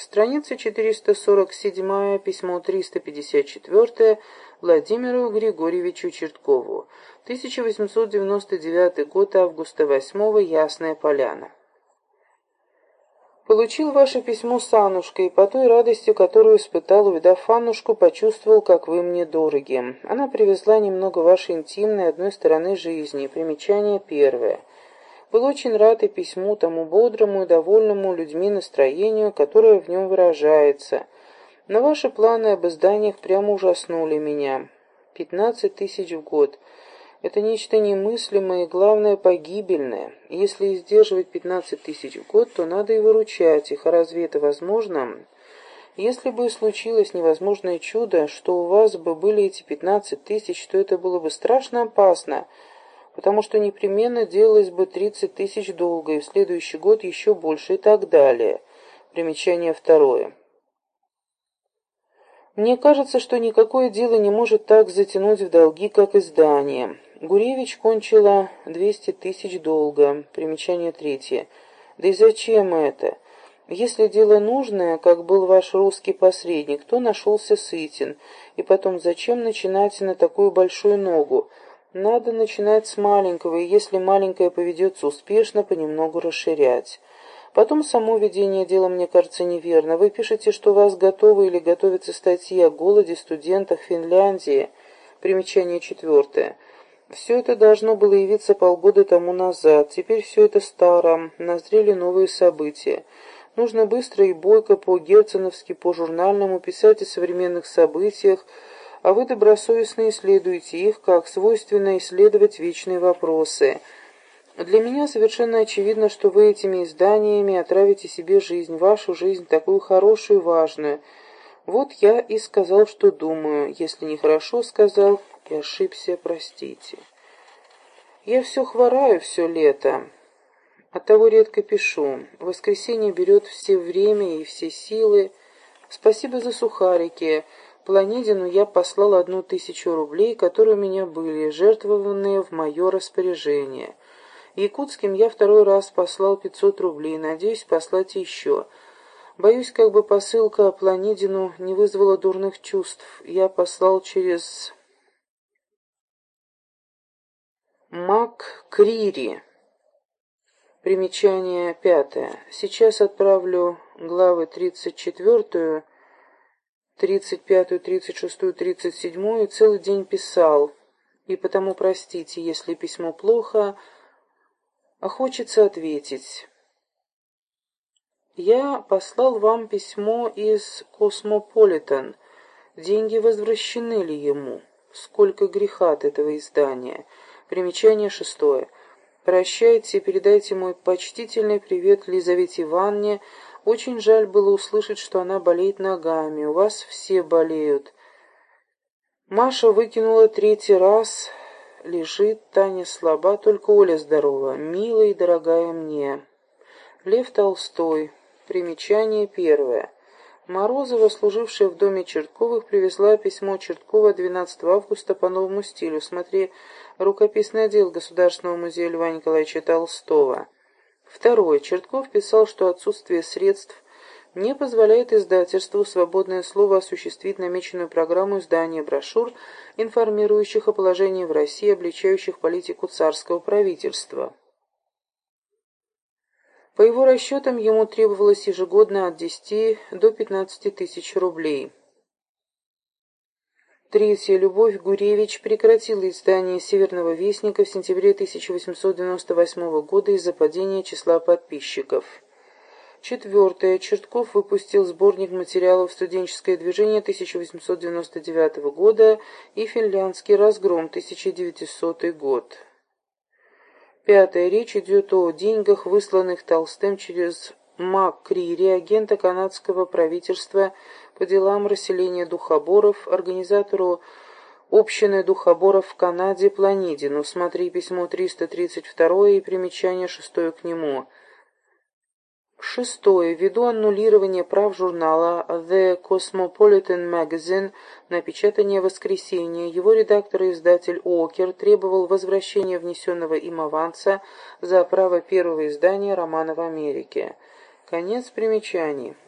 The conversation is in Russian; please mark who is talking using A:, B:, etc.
A: Страница 447, письмо 354 Владимиру Григорьевичу Черткову. 1899 год, августа 8 Ясная Поляна. Получил ваше письмо с Аннушкой, и по той радости, которую испытал, увидав Аннушку, почувствовал, как вы мне дороги. Она привезла немного вашей интимной одной стороны жизни. Примечание первое. Был очень рад и письму тому бодрому и довольному людьми настроению, которое в нем выражается. Но ваши планы об изданиях прямо ужаснули меня. Пятнадцать тысяч в год — это нечто немыслимое и, главное, погибельное. Если сдерживать 15 тысяч в год, то надо и выручать их. А разве это возможно? Если бы случилось невозможное чудо, что у вас бы были эти 15 тысяч, то это было бы страшно опасно, потому что непременно делалось бы 30 тысяч долга, и в следующий год еще больше и так далее. Примечание второе. Мне кажется, что никакое дело не может так затянуть в долги, как издание. Гуревич кончила 200 тысяч долга. Примечание третье. Да и зачем это? Если дело нужное, как был ваш русский посредник, то нашелся Сытин. И потом, зачем начинать на такую большую ногу? Надо начинать с маленького, и если маленькое поведется успешно, понемногу расширять. Потом само ведение дела мне кажется неверно. Вы пишете, что у вас готовы или готовится статья о голоде студентах Финляндии. Примечание четвертое. Все это должно было явиться полгода тому назад. Теперь все это старо, назрели новые события. Нужно быстро и бойко по-герценовски, по-журнальному писать о современных событиях, а вы добросовестно исследуете их, как свойственно исследовать вечные вопросы. Для меня совершенно очевидно, что вы этими изданиями отравите себе жизнь, вашу жизнь, такую хорошую и важную. Вот я и сказал, что думаю. Если нехорошо сказал, и ошибся, простите. Я все хвораю все лето, оттого редко пишу. Воскресенье берет все время и все силы. Спасибо за сухарики. Планедину я послал одну тысячу рублей, которые у меня были, жертвованные в мое распоряжение. Якутским я второй раз послал пятьсот рублей, надеюсь послать еще. Боюсь, как бы посылка Планидину не вызвала дурных чувств. Я послал через Мак Крири. Примечание пятое. Сейчас отправлю главы 34, 35, 36, 37 и целый день писал. И потому простите, если письмо плохо, а хочется ответить. Я послал вам письмо из Космополитен. Деньги возвращены ли ему? Сколько греха от этого издания? Примечание шестое. Прощайте, передайте мой почтительный привет Лизавете Ивановне. Очень жаль было услышать, что она болеет ногами. У вас все болеют. Маша выкинула третий раз. Лежит, Таня слаба, только Оля здорова. Милая и дорогая мне. Лев Толстой. Примечание первое. Морозова, служившая в доме Чертковых, привезла письмо Черткова 12 августа по новому стилю. Смотри Рукописный отдел Государственного музея Льва Николаевича Толстого. Второе. Чертков писал, что отсутствие средств не позволяет издательству «Свободное слово» осуществить намеченную программу издания брошюр, информирующих о положении в России, обличающих политику царского правительства. По его расчетам, ему требовалось ежегодно от 10 до 15 тысяч рублей. Третья. Любовь Гуревич прекратила издание «Северного вестника» в сентябре 1898 года из-за падения числа подписчиков. Четвертое. Чертков выпустил сборник материалов «Студенческое движение» 1899 года и «Финляндский разгром» 1900 год. Пятое. Речь идет о деньгах, высланных Толстым через МакКрири, агента канадского правительства по делам расселения духоборов, организатору общины духоборов в Канаде Планидину. Смотри письмо 332 и примечание шестое к нему. Шестое. Ввиду аннулирования прав журнала The Cosmopolitan Magazine на печатание «Воскресенье», его редактор и издатель Окер требовал возвращения внесенного им аванса за право первого издания романа в Америке. Конец примечаний.